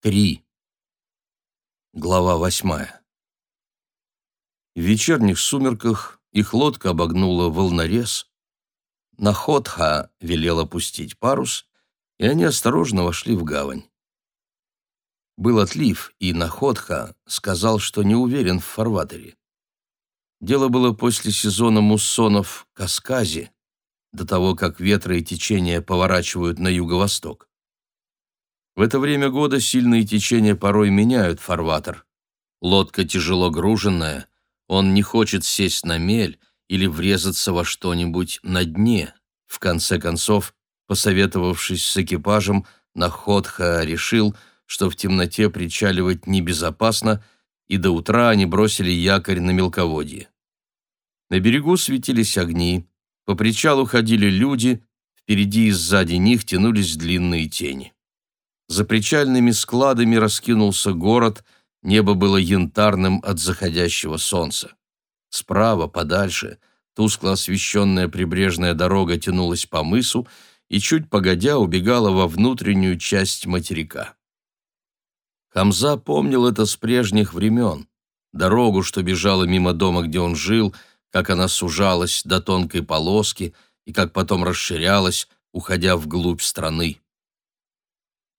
Три. Глава восьмая. В вечерних сумерках их лодка обогнула волнорез. Находха велел опустить парус, и они осторожно вошли в гавань. Был отлив, и Находха сказал, что не уверен в фарватере. Дело было после сезона муссонов к Асказе, до того, как ветры и течения поворачивают на юго-восток. В это время года сильные течения порой меняют фарватер. Лодка тяжело груженная, он не хочет сесть на мель или врезаться во что-нибудь на дне. В конце концов, посоветовавшись с экипажем, Находха решил, что в темноте причаливать небезопасно, и до утра они бросили якорь на мелководье. На берегу светились огни, по причалу ходили люди, впереди и сзади них тянулись длинные тени. За причальными складами раскинулся город, небо было янтарным от заходящего солнца. Справа, подальше, тускло освещенная прибрежная дорога тянулась по мысу и чуть погодя убегала во внутреннюю часть материка. Хамза помнил это с прежних времен. Дорогу, что бежала мимо дома, где он жил, как она сужалась до тонкой полоски и как потом расширялась, уходя вглубь страны.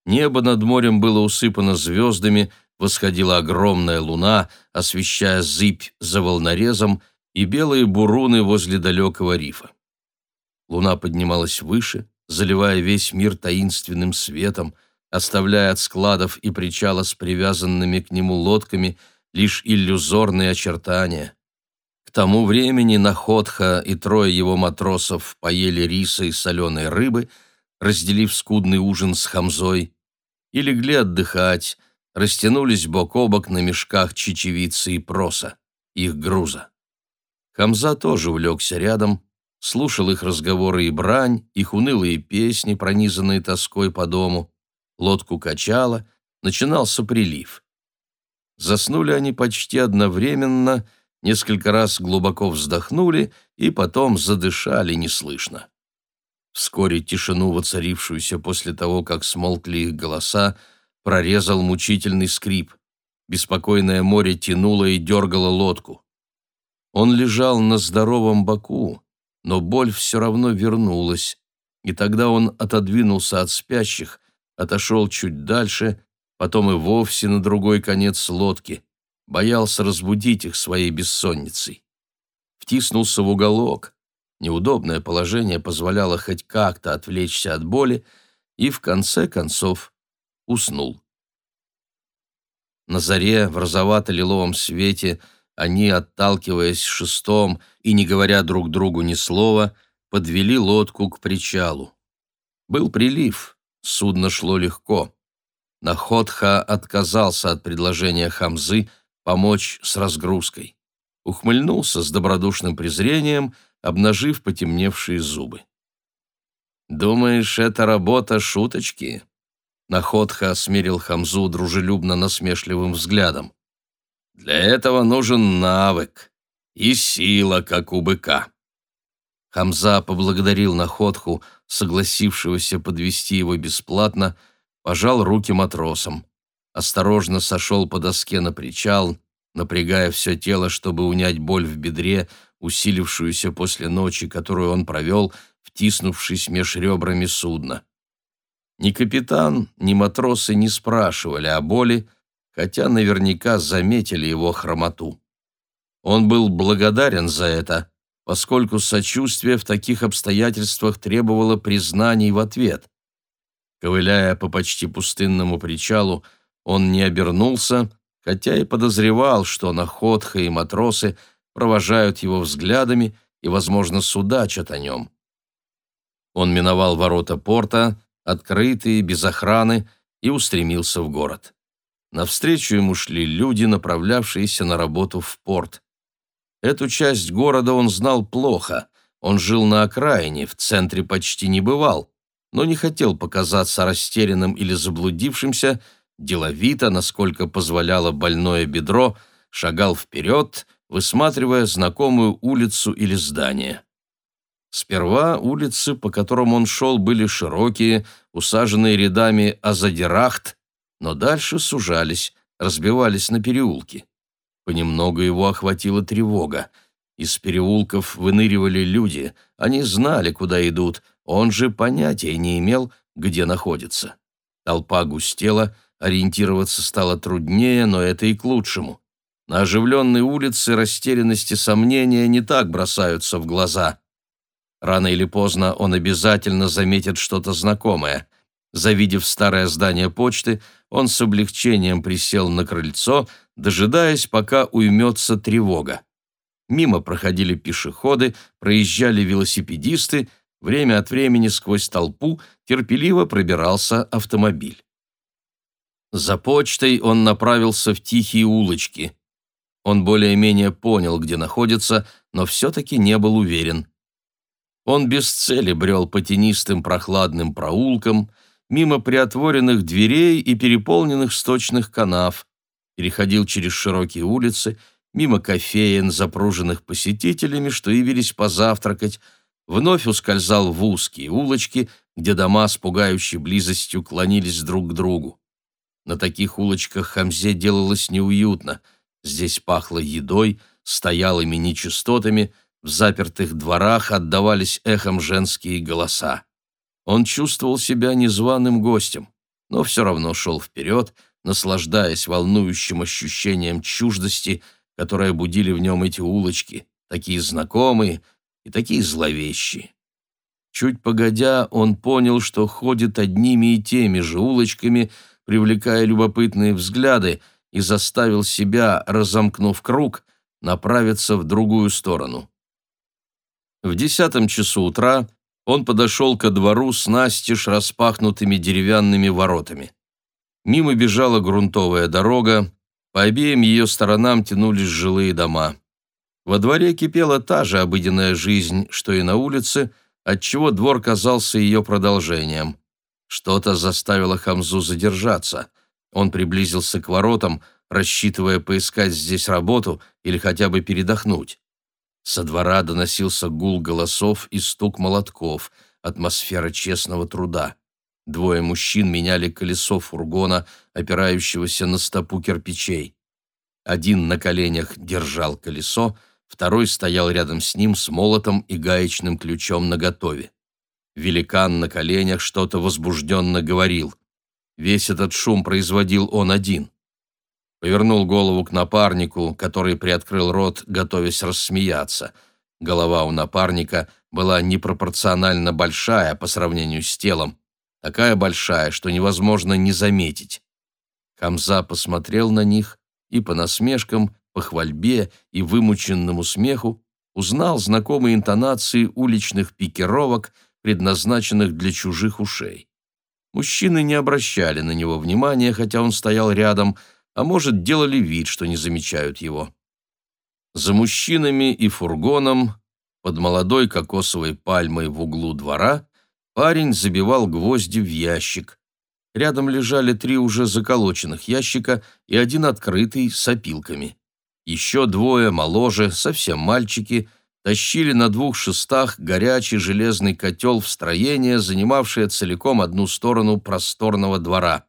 Небо над морем было усыпано звездами, восходила огромная луна, освещая зыбь за волнорезом и белые буруны возле далекого рифа. Луна поднималась выше, заливая весь мир таинственным светом, оставляя от складов и причала с привязанными к нему лодками лишь иллюзорные очертания. К тому времени Находха и трое его матросов поели риса и соленой рыбы, разделив скудный ужин с Хамзой, и легли отдыхать, растянулись бок о бок на мешках чечевицы и проса, их груза. Хамза тоже улегся рядом, слушал их разговоры и брань, их унылые песни, пронизанные тоской по дому. Лодку качало, начинался прилив. Заснули они почти одновременно, несколько раз глубоко вздохнули и потом задышали неслышно. Вскоре тишину, воцарившуюся после того, как смолкли их голоса, прорезал мучительный скрип. Беспокойное море тянуло и дергало лодку. Он лежал на здоровом боку, но боль все равно вернулась, и тогда он отодвинулся от спящих, отошел чуть дальше, потом и вовсе на другой конец лодки, боялся разбудить их своей бессонницей. Втиснулся в уголок, Неудобное положение позволяло хоть как-то отвлечься от боли и, в конце концов, уснул. На заре в розовато-лиловом свете они, отталкиваясь шестом и не говоря друг другу ни слова, подвели лодку к причалу. Был прилив, судно шло легко. Находха отказался от предложения Хамзы помочь с разгрузкой. Ухмыльнулся с добродушным презрением – обнажив потемневшие зубы. «Думаешь, это работа шуточки?» Находха осмерил Хамзу дружелюбно-насмешливым взглядом. «Для этого нужен навык и сила, как у быка». Хамза поблагодарил Находху, согласившегося подвести его бесплатно, пожал руки матросам, осторожно сошел по доске на причал, напрягая все тело, чтобы унять боль в бедре, усилившуюся после ночи, которую он провел, втиснувшись меж ребрами судна. Ни капитан, ни матросы не спрашивали о боли, хотя наверняка заметили его хромоту. Он был благодарен за это, поскольку сочувствие в таких обстоятельствах требовало признаний в ответ. Ковыляя по почти пустынному причалу, он не обернулся, хотя и подозревал, что находка и матросы провожают его взглядами и, возможно, судачат о нем. Он миновал ворота порта, открытые, без охраны, и устремился в город. Навстречу ему шли люди, направлявшиеся на работу в порт. Эту часть города он знал плохо. Он жил на окраине, в центре почти не бывал, но не хотел показаться растерянным или заблудившимся, деловито, насколько позволяло больное бедро, шагал вперед высматривая знакомую улицу или здание. Сперва улицы, по которым он шел, были широкие, усаженные рядами азадирахт, но дальше сужались, разбивались на переулки. Понемногу его охватила тревога. Из переулков выныривали люди, они знали, куда идут, он же понятия не имел, где находится. Толпа густела, ориентироваться стало труднее, но это и к лучшему. На оживленной улице растерянность и сомнения не так бросаются в глаза. Рано или поздно он обязательно заметит что-то знакомое. Завидев старое здание почты, он с облегчением присел на крыльцо, дожидаясь, пока уймется тревога. Мимо проходили пешеходы, проезжали велосипедисты, время от времени сквозь толпу терпеливо пробирался автомобиль. За почтой он направился в тихие улочки. Он более-менее понял, где находится, но все-таки не был уверен. Он без цели брел по тенистым прохладным проулкам, мимо приотворенных дверей и переполненных сточных канав, переходил через широкие улицы, мимо кофеен, запруженных посетителями, что явились позавтракать, вновь ускользал в узкие улочки, где дома с пугающей близостью клонились друг к другу. На таких улочках Хамзе делалось неуютно — Здесь пахло едой, стоялыми нечистотами, в запертых дворах отдавались эхом женские голоса. Он чувствовал себя незваным гостем, но все равно шел вперед, наслаждаясь волнующим ощущением чуждости, которое будили в нем эти улочки, такие знакомые и такие зловещие. Чуть погодя, он понял, что ходит одними и теми же улочками, привлекая любопытные взгляды, и заставил себя, разомкнув круг, направиться в другую сторону. В десятом часу утра он подошел ко двору с настежь распахнутыми деревянными воротами. Мимо бежала грунтовая дорога, по обеим ее сторонам тянулись жилые дома. Во дворе кипела та же обыденная жизнь, что и на улице, отчего двор казался ее продолжением. Что-то заставило Хамзу задержаться. Он приблизился к воротам, рассчитывая поискать здесь работу или хотя бы передохнуть. Со двора доносился гул голосов и стук молотков, атмосфера честного труда. Двое мужчин меняли колесо фургона, опирающегося на стопу кирпичей. Один на коленях держал колесо, второй стоял рядом с ним с молотом и гаечным ключом наготове. Великан на коленях что-то возбужденно говорил. Весь этот шум производил он один. Повернул голову к напарнику, который приоткрыл рот, готовясь рассмеяться. Голова у напарника была непропорционально большая по сравнению с телом, такая большая, что невозможно не заметить. Хамза посмотрел на них и по насмешкам, по хвальбе и вымученному смеху узнал знакомые интонации уличных пикировок, предназначенных для чужих ушей. Мужчины не обращали на него внимания, хотя он стоял рядом, а может, делали вид, что не замечают его. За мужчинами и фургоном, под молодой кокосовой пальмой в углу двора, парень забивал гвозди в ящик. Рядом лежали три уже заколоченных ящика и один открытый с опилками. Еще двое, моложе, совсем мальчики – тащили на двух шестах горячий железный котел в строение, занимавшее целиком одну сторону просторного двора.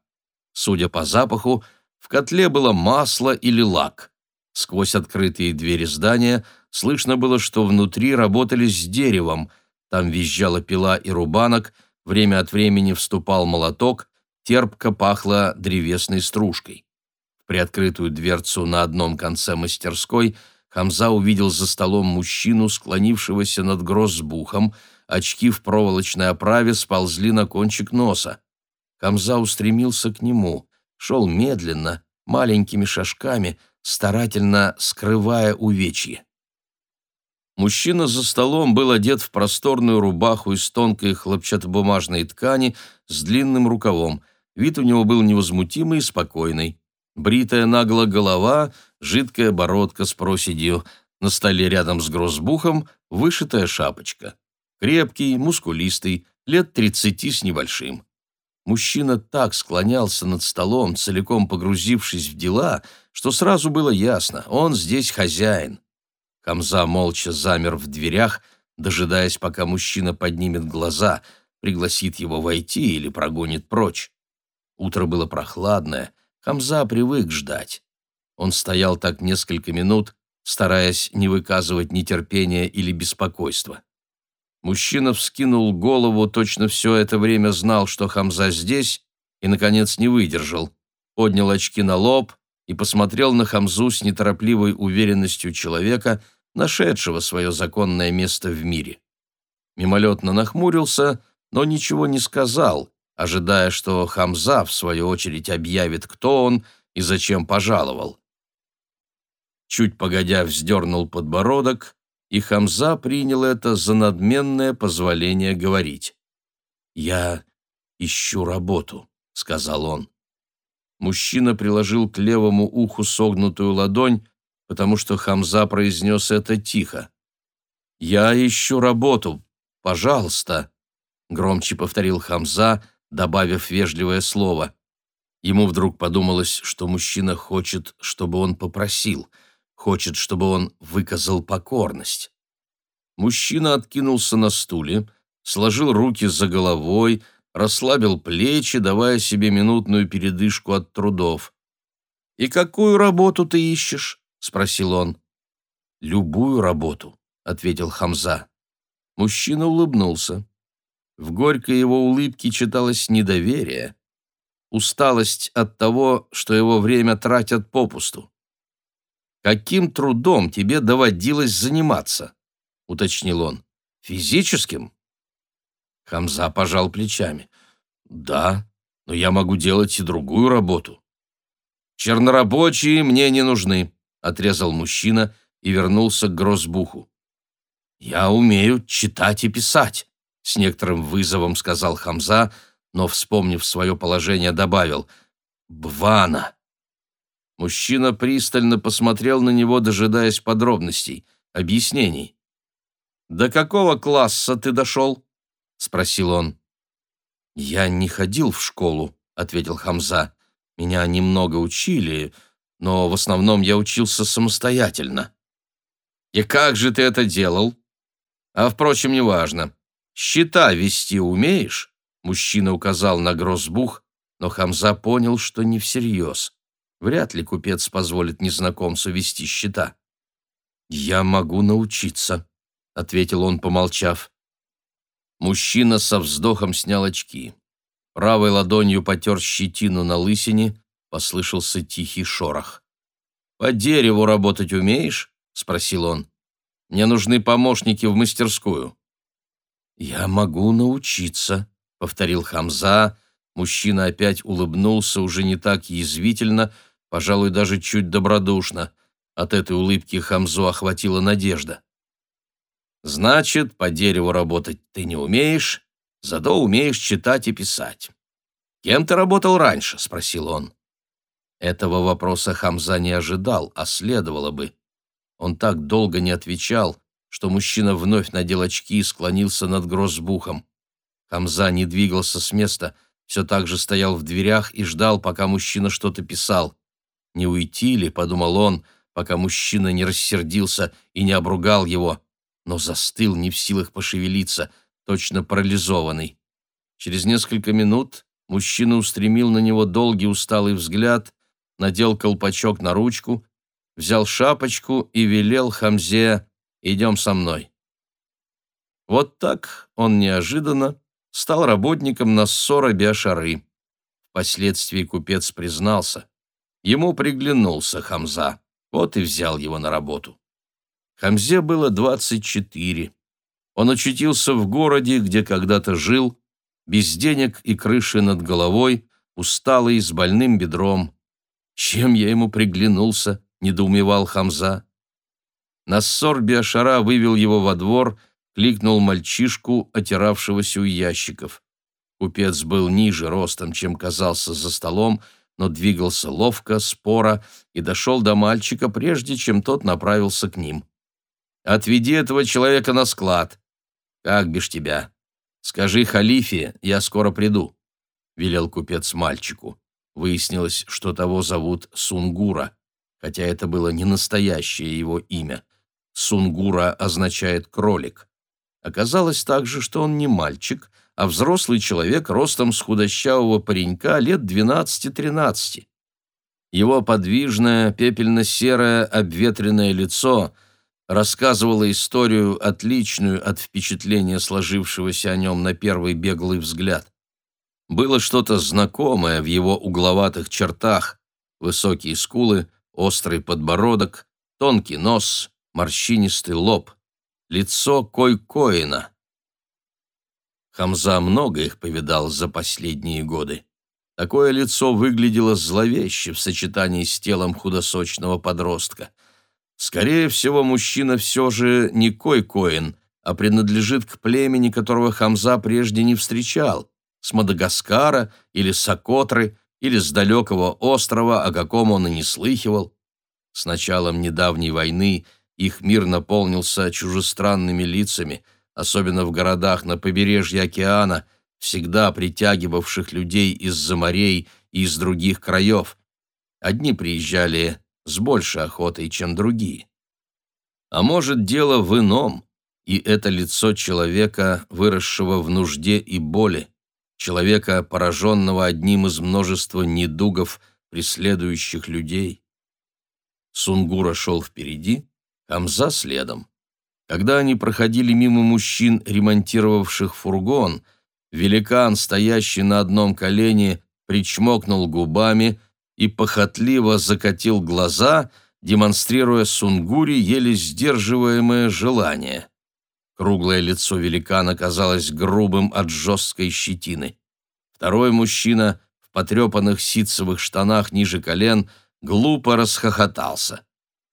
Судя по запаху, в котле было масло или лак. Сквозь открытые двери здания слышно было, что внутри работали с деревом. Там визжала пила и рубанок, время от времени вступал молоток, терпко пахло древесной стружкой. В приоткрытую дверцу на одном конце мастерской – Хамза увидел за столом мужчину, склонившегося над гроссбухом, очки в проволочной оправе сползли на кончик носа. Хамза устремился к нему, шел медленно, маленькими шажками, старательно скрывая увечье. Мужчина за столом был одет в просторную рубаху из тонкой хлопчатобумажной ткани с длинным рукавом. Вид у него был невозмутимый и спокойный. Бритая нагло голова — жидкая бородка с проседью, на столе рядом с грозбухом вышитая шапочка. Крепкий, мускулистый, лет тридцати с небольшим. Мужчина так склонялся над столом, целиком погрузившись в дела, что сразу было ясно, он здесь хозяин. Хамза молча замер в дверях, дожидаясь, пока мужчина поднимет глаза, пригласит его войти или прогонит прочь. Утро было прохладное, Хамза привык ждать. Он стоял так несколько минут, стараясь не выказывать нетерпения или беспокойства. Мужчина вскинул голову, точно все это время знал, что Хамза здесь, и, наконец, не выдержал. Поднял очки на лоб и посмотрел на Хамзу с неторопливой уверенностью человека, нашедшего свое законное место в мире. Мимолетно нахмурился, но ничего не сказал, ожидая, что Хамза, в свою очередь, объявит, кто он и зачем пожаловал. Чуть погодя вздернул подбородок, и Хамза принял это за надменное позволение говорить. «Я ищу работу», — сказал он. Мужчина приложил к левому уху согнутую ладонь, потому что Хамза произнес это тихо. «Я ищу работу, пожалуйста», — громче повторил Хамза, добавив вежливое слово. Ему вдруг подумалось, что мужчина хочет, чтобы он попросил, хочет, чтобы он выказал покорность. Мужчина откинулся на стуле, сложил руки за головой, расслабил плечи, давая себе минутную передышку от трудов. «И какую работу ты ищешь?» — спросил он. «Любую работу», — ответил Хамза. Мужчина улыбнулся. В горькой его улыбке читалось недоверие, усталость от того, что его время тратят попусту. «Каким трудом тебе доводилось заниматься?» — уточнил он. «Физическим?» Хамза пожал плечами. «Да, но я могу делать и другую работу». «Чернорабочие мне не нужны», — отрезал мужчина и вернулся к Грозбуху. «Я умею читать и писать», — с некоторым вызовом сказал Хамза, но, вспомнив свое положение, добавил «Бвана». Мужчина пристально посмотрел на него, дожидаясь подробностей, объяснений. «До какого класса ты дошел?» — спросил он. «Я не ходил в школу», — ответил Хамза. «Меня немного учили, но в основном я учился самостоятельно». «И как же ты это делал?» «А, впрочем, неважно. «Счета вести умеешь?» Мужчина указал на грозбух, но Хамза понял, что не всерьез. Вряд ли купец позволит незнакомцу вести счета. «Я могу научиться», — ответил он, помолчав. Мужчина со вздохом снял очки. Правой ладонью потер щетину на лысине, послышался тихий шорох. «По дереву работать умеешь?» — спросил он. «Мне нужны помощники в мастерскую». «Я могу научиться», — повторил Хамза. Мужчина опять улыбнулся уже не так язвительно, пожалуй, даже чуть добродушно. От этой улыбки Хамзу охватила надежда. «Значит, по дереву работать ты не умеешь, зато умеешь читать и писать. Кем ты работал раньше?» — спросил он. Этого вопроса Хамза не ожидал, а следовало бы. Он так долго не отвечал, что мужчина вновь надел очки и склонился над грозбухом. Хамза не двигался с места, все так же стоял в дверях и ждал, пока мужчина что-то писал. «Не уйти ли?» — подумал он, пока мужчина не рассердился и не обругал его, но застыл, не в силах пошевелиться, точно парализованный. Через несколько минут мужчина устремил на него долгий усталый взгляд, надел колпачок на ручку, взял шапочку и велел Хамзе Идем со мной». Вот так он неожиданно стал работником Нассора Биашары. Впоследствии купец признался. Ему приглянулся Хамза, вот и взял его на работу. Хамзе было 24. Он очутился в городе, где когда-то жил, без денег и крыши над головой, усталый, с больным бедром. Чем я ему приглянулся, недоумевал Хамза. Нассор Биашара вывел его во двор, кликнул мальчишку, отиравшегося у ящиков. Купец был ниже ростом, чем казался за столом, но двигался ловко, споро и дошел до мальчика, прежде чем тот направился к ним. «Отведи этого человека на склад. Как бишь тебя? Скажи халифе, я скоро приду», — велел купец мальчику. Выяснилось, что того зовут Сунгура, хотя это было не настоящее его имя. Сунгура означает «кролик». Оказалось также, что он не мальчик, а взрослый человек ростом с худощавого паренька лет 12-13. Его подвижное, пепельно-серое, обветренное лицо рассказывало историю, отличную от впечатления, сложившегося о нем на первый беглый взгляд. Было что-то знакомое в его угловатых чертах, высокие скулы, острый подбородок, тонкий нос, морщинистый лоб, лицо Кой-Коина. Хамза много их повидал за последние годы. Такое лицо выглядело зловеще в сочетании с телом худосочного подростка. Скорее всего, мужчина все же не Кой-Коин, а принадлежит к племени, которого Хамза прежде не встречал, с Мадагаскара или Сокотры, или с далекого острова, о каком он и не слыхивал. С началом недавней войны их мир наполнился чужестранными лицами, особенно в городах на побережье океана, всегда притягивавших людей из-за морей и из других краев. Одни приезжали с большей охотой, чем другие. А может, дело в ином, и это лицо человека, выросшего в нужде и боли, человека, пораженного одним из множества недугов, преследующих людей. Сунгура шел впереди, Хамза следом. Когда они проходили мимо мужчин, ремонтировавших фургон, великан, стоящий на одном колене, причмокнул губами и похотливо закатил глаза, демонстрируя Сунгуре еле сдерживаемое желание. Круглое лицо великана казалось грубым от жесткой щетины. Второй мужчина в потрепанных ситцевых штанах ниже колен глупо расхохотался.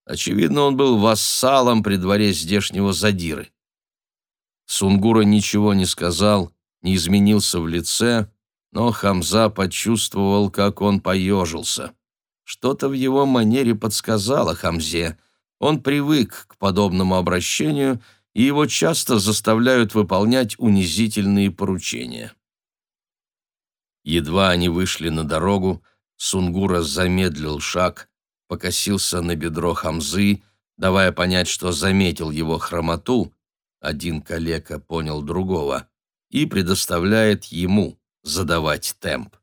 Очевидно, он был вассалом при дворе здешнего задиры. Сунгура ничего не сказал, не изменился в лице, но Хамза почувствовал, как он поежился. Что-то в его манере подсказало Хамзе. Он привык к подобному обращению, и его часто заставляют выполнять унизительные поручения. Едва они вышли на дорогу, Сунгура замедлил шаг, покосился на бедро Хамзы, давая понять, что заметил его хромоту, один калека понял другого, и предоставляет ему задавать темп.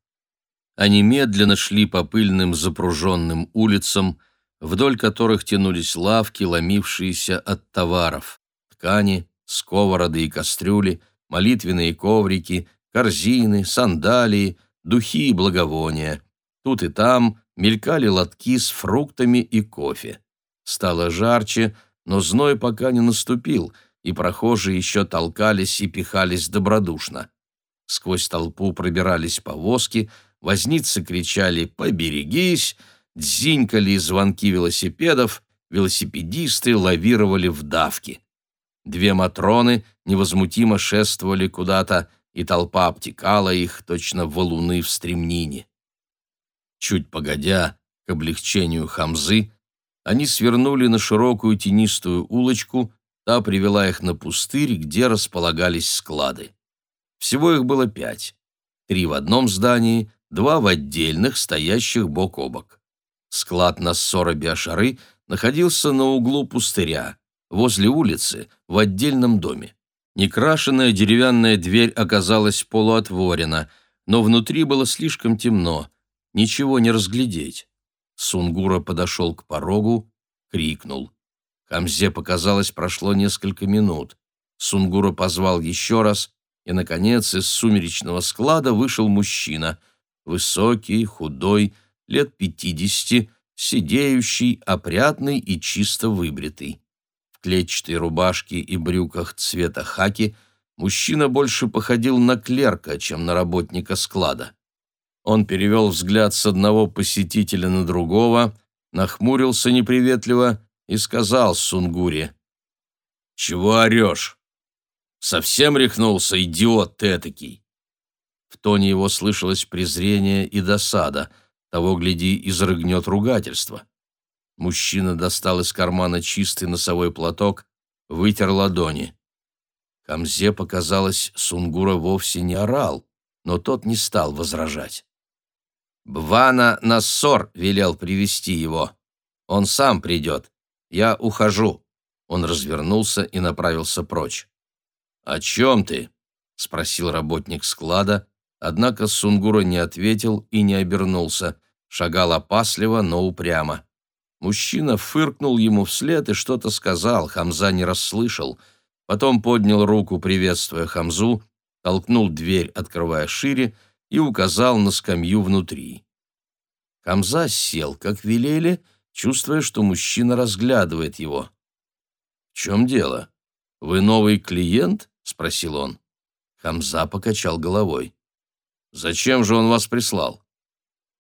Они медленно шли по пыльным запруженным улицам, вдоль которых тянулись лавки, ломившиеся от товаров, ткани, сковороды и кастрюли, молитвенные коврики, корзины, сандалии, духи и благовония. Тут и там мелькали лотки с фруктами и кофе. Стало жарче, но зной пока не наступил, и прохожие еще толкались и пихались добродушно. Сквозь толпу пробирались повозки, возницы кричали «Поберегись!», дзинькали звонки велосипедов, велосипедисты лавировали в давке. Две Матроны невозмутимо шествовали куда-то, и толпа обтекала их, точно валуны в стремнине. Чуть погодя, к облегчению Хамзы, они свернули на широкую тенистую улочку, та привела их на пустырь, где располагались склады. Всего их было пять. Три в одном здании, два в отдельных, стоящих бок о бок. Склад Нассора Биашары находился на углу пустыря, возле улицы, в отдельном доме. Некрашенная деревянная дверь оказалась полуотворена, но внутри было слишком темно, ничего не разглядеть. Сунгура подошел к порогу, крикнул. Хамзе показалось, прошло несколько минут. Сунгура позвал еще раз, и, наконец, из сумеречного склада вышел мужчина. Высокий, худой, лет пятидесяти, сидеющий, опрятный и чисто выбритый. В клетчатой рубашке и брюках цвета хаки мужчина больше походил на клерка, чем на работника склада. Он перевел взгляд с одного посетителя на другого, нахмурился неприветливо и сказал Сунгуре. «Чего орешь? Совсем рехнулся, идиот ты этакий!» В тоне его слышалось презрение и досада, того, гляди, изрыгнет ругательство. Мужчина достал из кармана чистый носовой платок, вытер ладони. Камзе показалось, Сунгура вовсе не орал, но тот не стал возражать. Бвана Нассор велел привести его. Он сам придет. Я ухожу». Он развернулся и направился прочь. «О чем ты?» — спросил работник склада, однако Сунгура не ответил и не обернулся, шагал опасливо, но упрямо. Мужчина фыркнул ему вслед и что-то сказал, Хамза не расслышал. Потом поднял руку, приветствуя Хамзу, толкнул дверь, открывая шире, и указал на скамью внутри. Хамза сел, как велели, чувствуя, что мужчина разглядывает его. «В чем дело? Вы новый клиент?» — спросил он. Хамза покачал головой. «Зачем же он вас прислал?»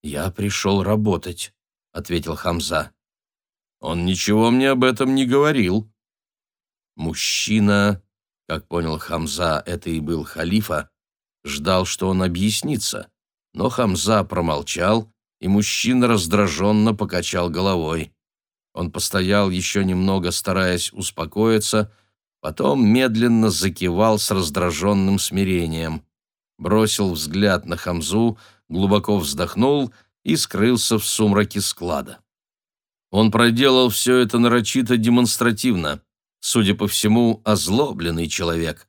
«Я пришел работать», — ответил Хамза. Он ничего мне об этом не говорил. Мужчина, как понял Хамза, это и был халифа, ждал, что он объяснится, но Хамза промолчал, и мужчина раздраженно покачал головой. Он постоял еще немного, стараясь успокоиться, потом медленно закивал с раздраженным смирением, бросил взгляд на Хамзу, глубоко вздохнул и скрылся в сумраке склада. Он проделал все это нарочито демонстративно. Судя по всему, озлобленный человек.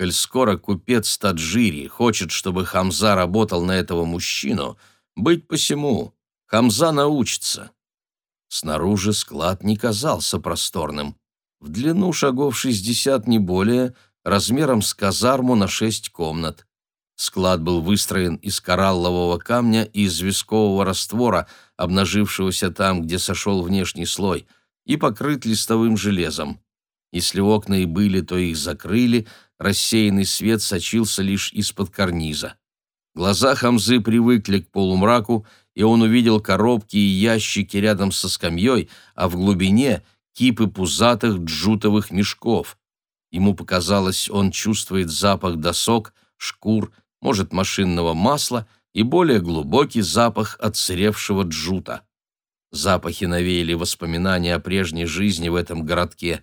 Коль скоро купец Таджири хочет, чтобы Хамза работал на этого мужчину, быть посему, Хамза научится. Снаружи склад не казался просторным. В длину шагов шестьдесят не более, размером с казарму на шесть комнат. Склад был выстроен из кораллового камня и известкового раствора, обнажившегося там, где сошел внешний слой, и покрыт листовым железом. Если окна и были, то их закрыли, рассеянный свет сочился лишь из-под карниза. Глаза Хамзы привыкли к полумраку, и он увидел коробки и ящики рядом со скамьей, а в глубине — кипы пузатых джутовых мешков. Ему показалось, он чувствует запах досок, шкур может, машинного масла и более глубокий запах отсыревшего джута. Запахи навеяли воспоминания о прежней жизни в этом городке.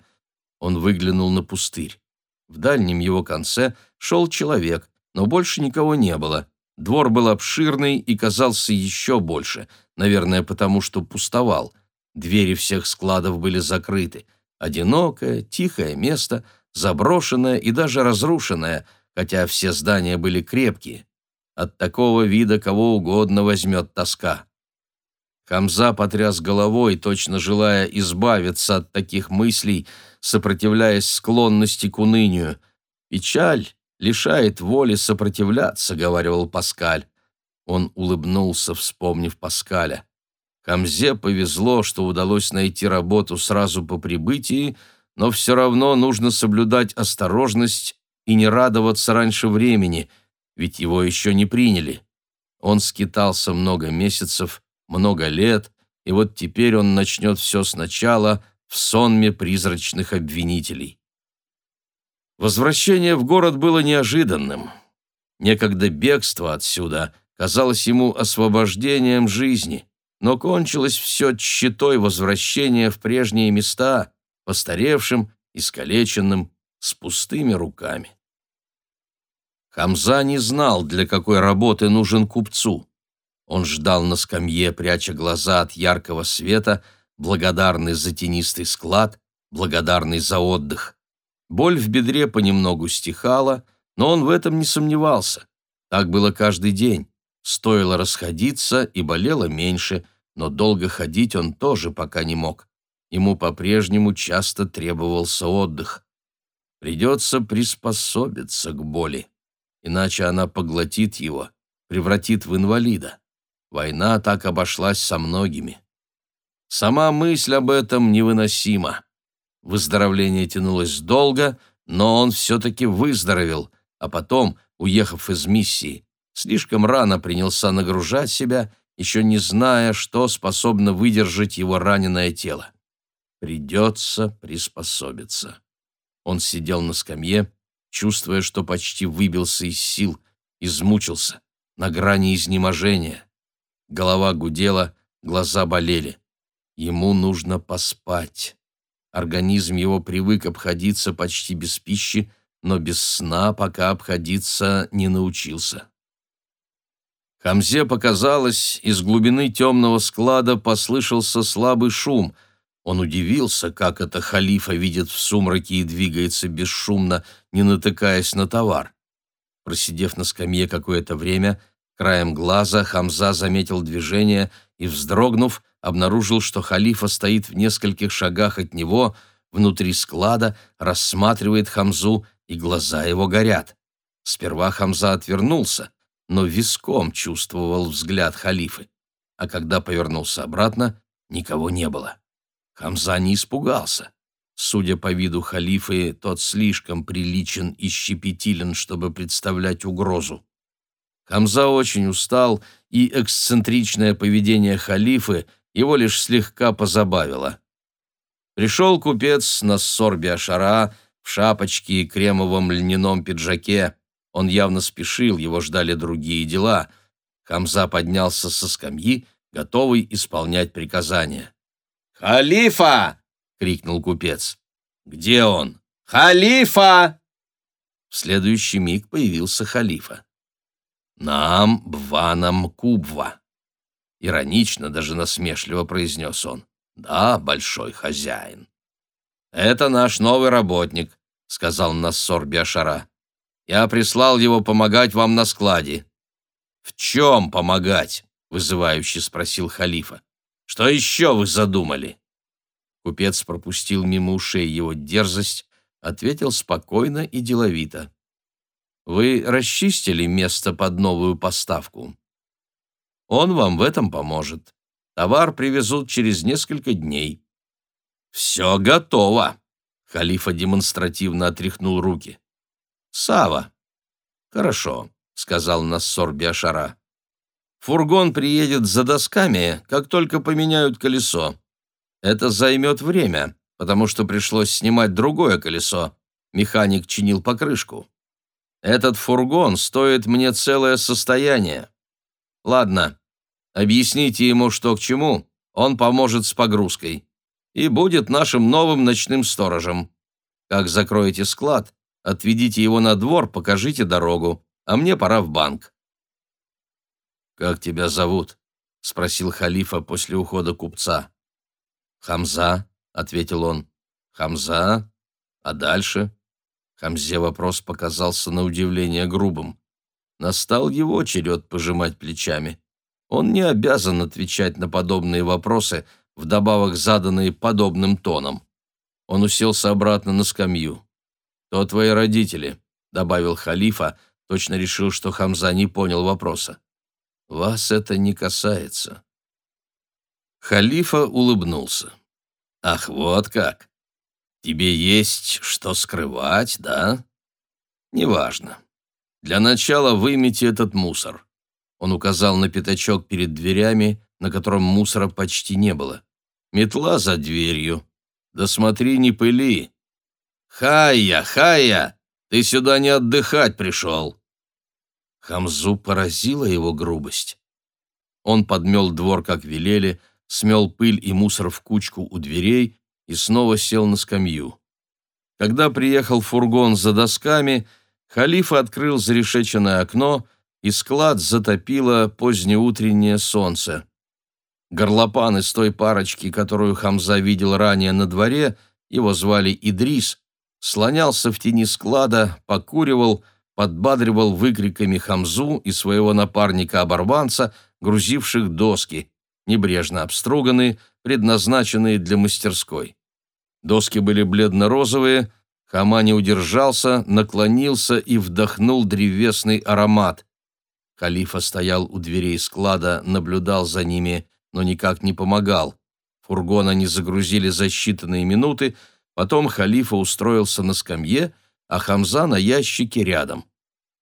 Он выглянул на пустырь. В дальнем его конце шел человек, но больше никого не было. Двор был обширный и казался еще больше, наверное, потому что пустовал. Двери всех складов были закрыты. Одинокое, тихое место, заброшенное и даже разрушенное — хотя все здания были крепкие. От такого вида кого угодно возьмет тоска. Хамза потряс головой, точно желая избавиться от таких мыслей, сопротивляясь склонности к унынию. «Печаль лишает воли сопротивляться», — говорил Паскаль. Он улыбнулся, вспомнив Паскаля. Хамзе повезло, что удалось найти работу сразу по прибытии, но все равно нужно соблюдать осторожность и не радоваться раньше времени, ведь его еще не приняли. Он скитался много месяцев, много лет, и вот теперь он начнет все сначала в сонме призрачных обвинителей. Возвращение в город было неожиданным. Некогда бегство отсюда казалось ему освобождением жизни, но кончилось все тщетой возвращения в прежние места, постаревшим, искалеченным, с пустыми руками. Хамза не знал, для какой работы нужен купцу. Он ждал на скамье, пряча глаза от яркого света, благодарный за тенистый склад, благодарный за отдых. Боль в бедре понемногу стихала, но он в этом не сомневался. Так было каждый день. Стоило расходиться, и болело меньше, но долго ходить он тоже пока не мог. Ему по-прежнему часто требовался отдых. Придется приспособиться к боли иначе она поглотит его, превратит в инвалида. Война так обошлась со многими. Сама мысль об этом невыносима. Выздоровление тянулось долго, но он все-таки выздоровел, а потом, уехав из миссии, слишком рано принялся нагружать себя, еще не зная, что способно выдержать его раненое тело. Придется приспособиться. Он сидел на скамье, чувствуя, что почти выбился из сил, измучился, на грани изнеможения. Голова гудела, глаза болели. Ему нужно поспать. Организм его привык обходиться почти без пищи, но без сна пока обходиться не научился. Хамзе показалось, из глубины темного склада послышался слабый шум — он удивился, как это халифа видит в сумраке и двигается бесшумно, не натыкаясь на товар. Просидев на скамье какое-то время, краем глаза Хамза заметил движение и, вздрогнув, обнаружил, что халифа стоит в нескольких шагах от него, внутри склада, рассматривает Хамзу, и глаза его горят. Сперва Хамза отвернулся, но виском чувствовал взгляд халифы, а когда повернулся обратно, никого не было. Хамза не испугался. Судя по виду халифы, тот слишком приличен и щепетилен, чтобы представлять угрозу. Хамза очень устал, и эксцентричное поведение халифы его лишь слегка позабавило. Пришел купец Нассор Биашара в шапочке и кремовом льняном пиджаке. Он явно спешил, его ждали другие дела. Хамза поднялся со скамьи, готовый исполнять приказания. «Халифа!» — крикнул купец. «Где он?» «Халифа!» В следующий миг появился халифа. «Нам бванам кубва!» Иронично, даже насмешливо произнес он. «Да, большой хозяин». «Это наш новый работник», — сказал Нассор Биашара. «Я прислал его помогать вам на складе». «В чем помогать?» — вызывающе спросил халифа. «Что еще вы задумали?» Купец пропустил мимо ушей его дерзость, ответил спокойно и деловито. «Вы расчистили место под новую поставку. Он вам в этом поможет. Товар привезут через несколько дней». «Все готово!» — халифа демонстративно отряхнул руки. «Сава». «Хорошо», — сказал Нассор Биашара. «Фургон приедет за досками, как только поменяют колесо. Это займет время, потому что пришлось снимать другое колесо. Механик чинил покрышку. Этот фургон стоит мне целое состояние. Ладно, объясните ему, что к чему, он поможет с погрузкой. И будет нашим новым ночным сторожем. Как закроете склад, отведите его на двор, покажите дорогу, а мне пора в банк. «Как тебя зовут?» — спросил халифа после ухода купца. «Хамза», — ответил он. «Хамза? А дальше?» Хамзе вопрос показался на удивление грубым. Настал его черед пожимать плечами. Он не обязан отвечать на подобные вопросы, вдобавок заданные подобным тоном. Он уселся обратно на скамью. «Кто твои родители?» — добавил халифа, точно решил, что Хамза не понял вопроса. «Вас это не касается». Халифа улыбнулся. «Ах, вот как! Тебе есть что скрывать, да? Неважно. Для начала вымите этот мусор». Он указал на пятачок перед дверями, на котором мусора почти не было. «Метла за дверью. Да смотри, не пыли. Хая, Хая, ты сюда не отдыхать пришел». Хамзу поразила его грубость. Он подмел двор, как велели, смел пыль и мусор в кучку у дверей и снова сел на скамью. Когда приехал фургон за досками, халифа открыл зарешеченное окно, и склад затопило позднеутреннее солнце. Горлопан из той парочки, которую Хамза видел ранее на дворе, его звали Идрис, слонялся в тени склада, покуривал, подбадривал выкриками Хамзу и своего напарника-оборванца, грузивших доски, небрежно обструганные, предназначенные для мастерской. Доски были бледно-розовые, Хама не удержался, наклонился и вдохнул древесный аромат. Халифа стоял у дверей склада, наблюдал за ними, но никак не помогал. Фургон они загрузили за считанные минуты, потом халифа устроился на скамье, а Хамза на ящике рядом.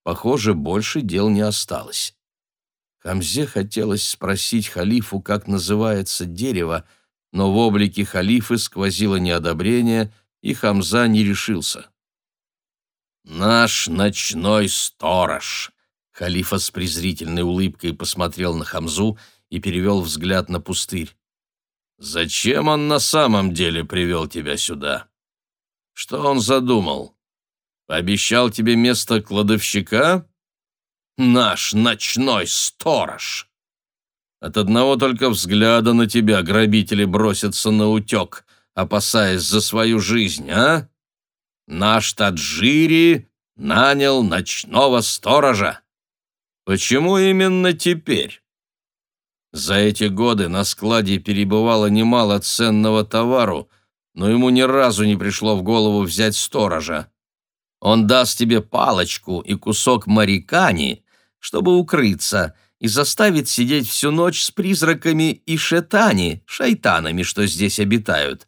Похоже, больше дел не осталось. Хамзе хотелось спросить халифу, как называется дерево, но в облике халифы сквозило неодобрение, и Хамза не решился. «Наш ночной сторож!» Халифа с презрительной улыбкой посмотрел на Хамзу и перевел взгляд на пустырь. «Зачем он на самом деле привел тебя сюда? Что он задумал? Пообещал тебе место кладовщика?» наш ночной сторож. От одного только взгляда на тебя грабители бросятся на утек, опасаясь за свою жизнь, а? Наш Таджири нанял ночного сторожа. Почему именно теперь? За эти годы на складе перебывало немало ценного товару, но ему ни разу не пришло в голову взять сторожа. Он даст тебе палочку и кусок марикани, чтобы укрыться, и заставит сидеть всю ночь с призраками и шетани, шайтанами, что здесь обитают.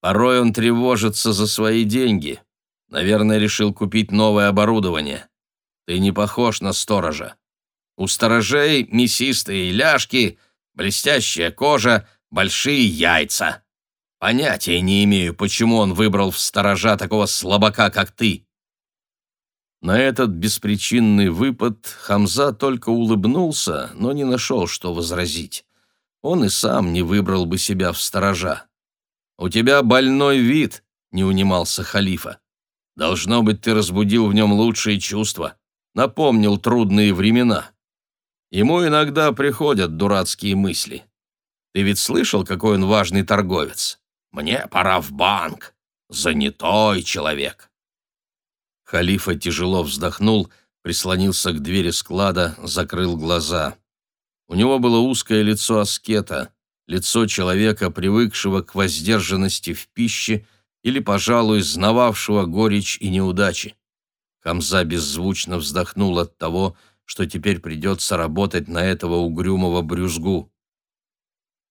Порой он тревожится за свои деньги. Наверное, решил купить новое оборудование. Ты не похож на сторожа. У сторожей мясистые ляжки, блестящая кожа, большие яйца. Понятия не имею, почему он выбрал в сторожа такого слабака, как ты». На этот беспричинный выпад Хамза только улыбнулся, но не нашел, что возразить. Он и сам не выбрал бы себя в сторожа. «У тебя больной вид», — не унимался халифа. «Должно быть, ты разбудил в нем лучшие чувства, напомнил трудные времена». Ему иногда приходят дурацкие мысли. Ты ведь слышал, какой он важный торговец? Мне пора в банк. Занятой человек. Халифа тяжело вздохнул, прислонился к двери склада, закрыл глаза. У него было узкое лицо аскета, лицо человека, привыкшего к воздержанности в пище или, пожалуй, знававшего горечь и неудачи. Хамза беззвучно вздохнул от того, что теперь придется работать на этого угрюмого брюзгу.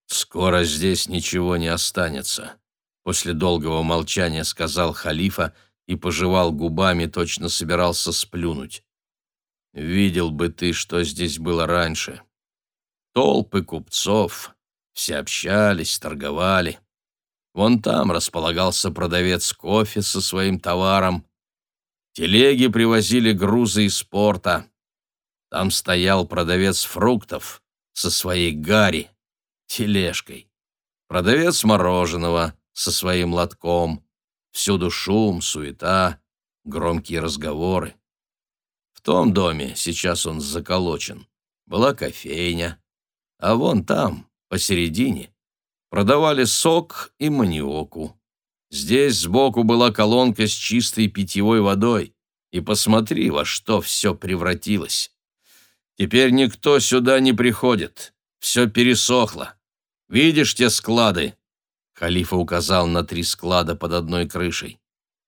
«Скоро здесь ничего не останется», — после долгого молчания сказал халифа и пожевал губами, точно собирался сплюнуть. «Видел бы ты, что здесь было раньше. Толпы купцов, все общались, торговали. Вон там располагался продавец кофе со своим товаром. Телеги привозили грузы из порта. Там стоял продавец фруктов со своей гари, тележкой. Продавец мороженого со своим лотком. Всюду шум, суета, громкие разговоры. В том доме, сейчас он заколочен, была кофейня. А вон там, посередине, продавали сок и маниоку. Здесь сбоку была колонка с чистой питьевой водой. И посмотри, во что все превратилось. Теперь никто сюда не приходит. Все пересохло. Видишь те склады?» Халифа указал на три склада под одной крышей.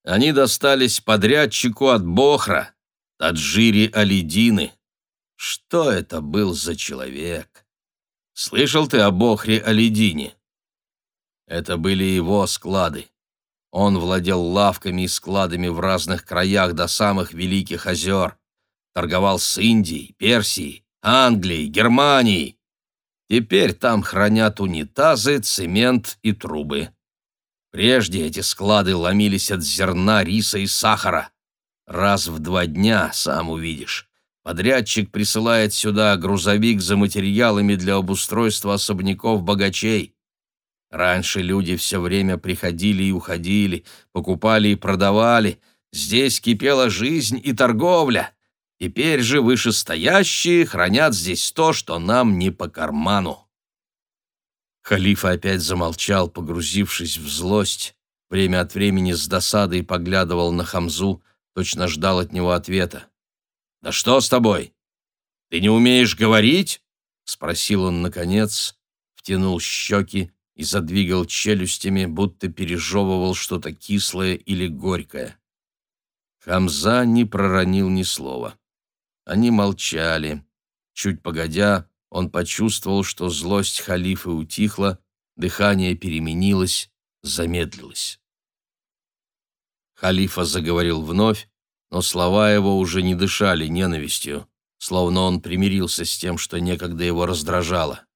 Они достались подрядчику от Бохра, Таджири Алидины. Что это был за человек? Слышал ты о Бохре Алидине? Это были его склады. Он владел лавками и складами в разных краях до самых Великих озер торговал с Индией, Персией, Англией, Германией. Теперь там хранят унитазы, цемент и трубы. Прежде эти склады ломились от зерна, риса и сахара. Раз в два дня, сам увидишь, подрядчик присылает сюда грузовик за материалами для обустройства особняков богачей. Раньше люди все время приходили и уходили, покупали и продавали. Здесь кипела жизнь и торговля. Теперь же вышестоящие хранят здесь то, что нам не по карману. Халифа опять замолчал, погрузившись в злость. Время от времени с досадой поглядывал на Хамзу, точно ждал от него ответа. «Да что с тобой? Ты не умеешь говорить?» — спросил он наконец, втянул щеки и задвигал челюстями, будто пережевывал что-то кислое или горькое. Хамза не проронил ни слова. Они молчали. Чуть погодя, он почувствовал, что злость халифа утихла, дыхание переменилось, замедлилось. Халифа заговорил вновь, но слова его уже не дышали ненавистью, словно он примирился с тем, что некогда его раздражало.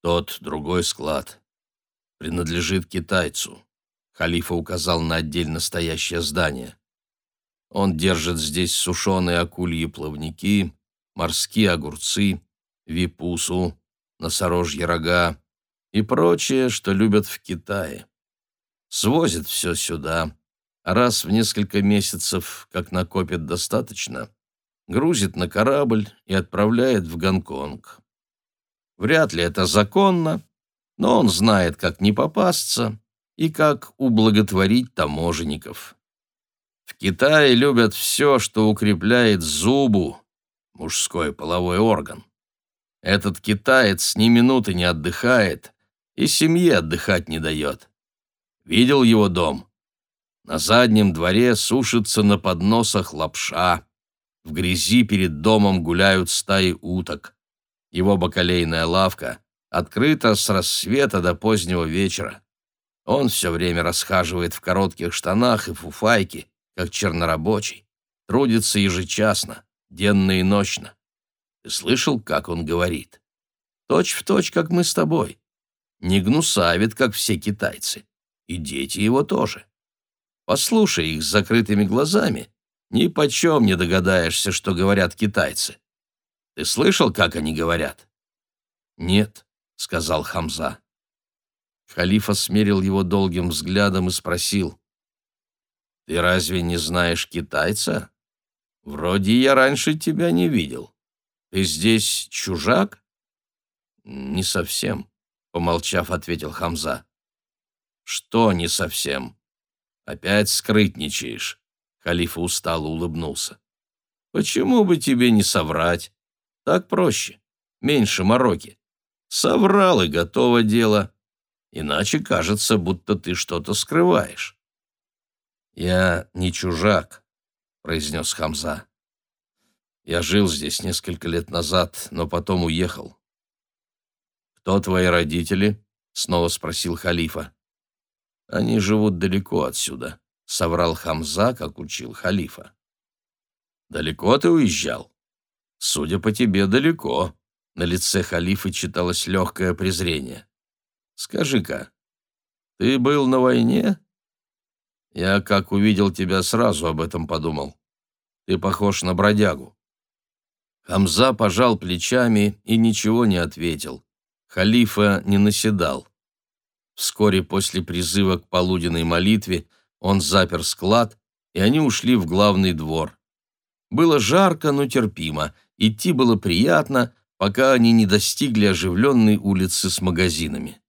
Тот другой склад принадлежит китайцу. Халифа указал на отдельно стоящее здание. Он держит здесь сушеные акульи плавники, морские огурцы, випусу, носорожьи рога и прочее, что любят в Китае. Свозит все сюда, а раз в несколько месяцев, как накопит достаточно, грузит на корабль и отправляет в Гонконг. Вряд ли это законно, но он знает, как не попасться и как ублаготворить таможенников. В Китае любят все, что укрепляет зубу, мужской половой орган. Этот китаец ни минуты не отдыхает и семье отдыхать не дает. Видел его дом? На заднем дворе сушится на подносах лапша. В грязи перед домом гуляют стаи уток. Его бакалейная лавка открыта с рассвета до позднего вечера. Он все время расхаживает в коротких штанах и фуфайке, как чернорабочий, трудится ежечасно, денно и ночно. Ты слышал, как он говорит? Точь в точь, как мы с тобой. Не гнусавит, как все китайцы. И дети его тоже. Послушай их с закрытыми глазами, ни почем не догадаешься, что говорят китайцы. Ты слышал, как они говорят? Нет, сказал Хамза. Халифа смерил его долгим взглядом и спросил: Ты разве не знаешь китайца? Вроде я раньше тебя не видел. Ты здесь чужак? Не совсем, помолчав, ответил Хамза. Что не совсем? Опять скрытничаешь. Халифа устало улыбнулся. Почему бы тебе не соврать? Так проще, меньше мороки. Соврал и готово дело. Иначе кажется, будто ты что-то скрываешь. Я не чужак, произнес Хамза. Я жил здесь несколько лет назад, но потом уехал. Кто твои родители? снова спросил халифа. Они живут далеко отсюда, соврал Хамза, как учил халифа. Далеко ты уезжал? Судя по тебе, далеко. На лице халифа читалось легкое презрение. Скажи-ка, ты был на войне? Я, как увидел тебя, сразу об этом подумал. Ты похож на бродягу. Хамза пожал плечами и ничего не ответил. Халифа не наседал. Вскоре после призыва к полуденной молитве он запер склад, и они ушли в главный двор. Было жарко, но терпимо, идти было приятно, пока они не достигли оживленной улицы с магазинами.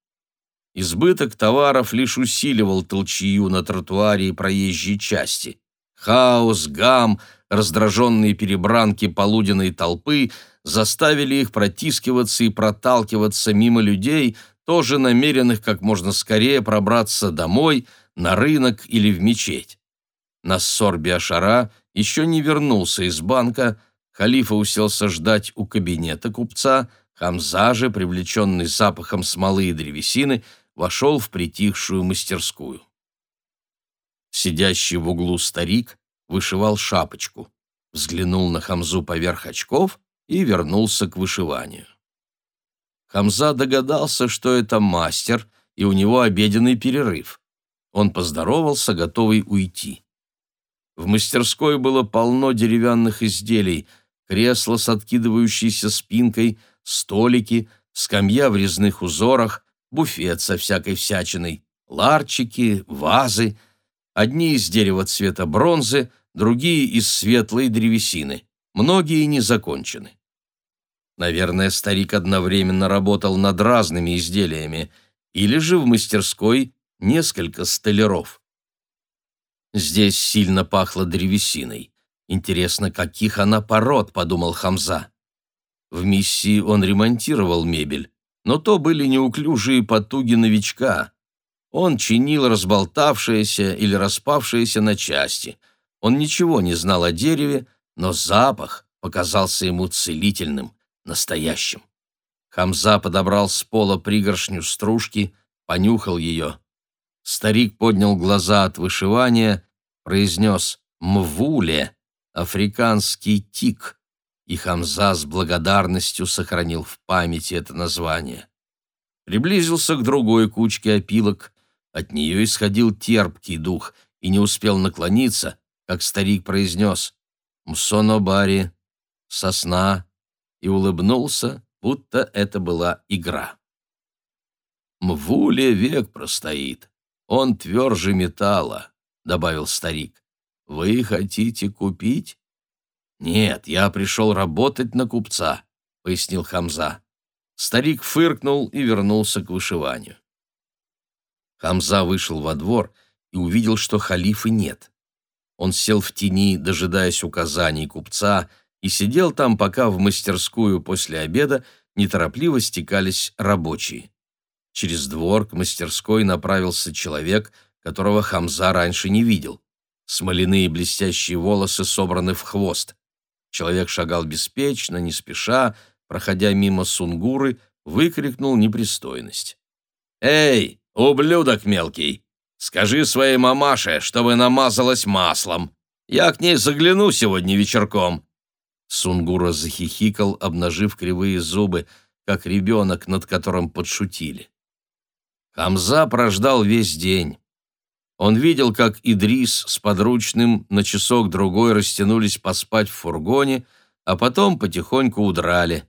Избыток товаров лишь усиливал толчью на тротуаре и проезжей части. Хаос, гам, раздраженные перебранки полуденной толпы заставили их протискиваться и проталкиваться мимо людей, тоже намеренных как можно скорее пробраться домой, на рынок или в мечеть. Нассор Биашара еще не вернулся из банка, халифа уселся ждать у кабинета купца, Хамза же, привлеченный запахом смолы и древесины, вошел в притихшую мастерскую. Сидящий в углу старик вышивал шапочку, взглянул на Хамзу поверх очков и вернулся к вышиванию. Хамза догадался, что это мастер, и у него обеденный перерыв. Он поздоровался, готовый уйти. В мастерской было полно деревянных изделий, кресло с откидывающейся спинкой, столики, скамья в резных узорах, буфет со всякой всячиной, ларчики, вазы, одни из дерева цвета бронзы, другие из светлой древесины, многие не закончены. Наверное, старик одновременно работал над разными изделиями, или же в мастерской несколько столяров. Здесь сильно пахло древесиной. Интересно, каких она пород, подумал Хамза. В миссии он ремонтировал мебель, но то были неуклюжие потуги новичка. Он чинил разболтавшееся или распавшееся на части. Он ничего не знал о дереве, но запах показался ему целительным, настоящим. Хамза подобрал с пола пригоршню стружки, понюхал ее. Старик поднял глаза от вышивания, произнес «мвуле», африканский тик, и Хамза с благодарностью сохранил в памяти это название. Приблизился к другой кучке опилок, от нее исходил терпкий дух, и не успел наклониться, как старик произнес «Мсонобари», «Сосна», и улыбнулся, будто это была игра. «Мвуле век простоит, он тверже металла», — добавил старик. «Вы хотите купить?» «Нет, я пришел работать на купца», — пояснил Хамза. Старик фыркнул и вернулся к вышиванию. Хамза вышел во двор и увидел, что халифы нет. Он сел в тени, дожидаясь указаний купца, и сидел там, пока в мастерскую после обеда неторопливо стекались рабочие. Через двор к мастерской направился человек, которого Хамза раньше не видел. Смоляные блестящие волосы собраны в хвост. Человек шагал беспечно, не спеша, проходя мимо сунгуры, выкрикнул непристойность. «Эй, ублюдок мелкий! Скажи своей мамаше, чтобы намазалась маслом. Я к ней загляну сегодня вечерком». Сунгура захихикал, обнажив кривые зубы, как ребенок, над которым подшутили. Хамза прождал весь день. Он видел, как Идрис с подручным на часок-другой растянулись поспать в фургоне, а потом потихоньку удрали.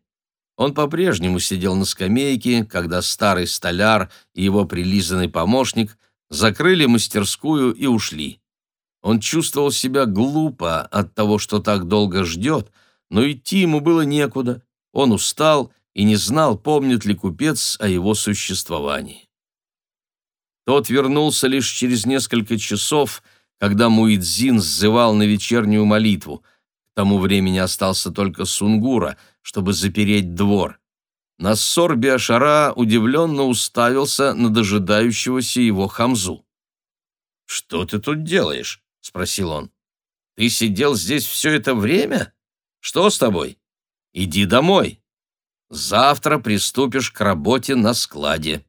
Он по-прежнему сидел на скамейке, когда старый столяр и его прилизанный помощник закрыли мастерскую и ушли. Он чувствовал себя глупо от того, что так долго ждет, но идти ему было некуда. Он устал и не знал, помнит ли купец о его существовании. Тот вернулся лишь через несколько часов, когда Муидзин сзывал на вечернюю молитву. К тому времени остался только Сунгура, чтобы запереть двор. Нассор Биашара удивленно уставился на дожидающегося его Хамзу. «Что ты тут делаешь?» — спросил он. «Ты сидел здесь все это время? Что с тобой? Иди домой. Завтра приступишь к работе на складе».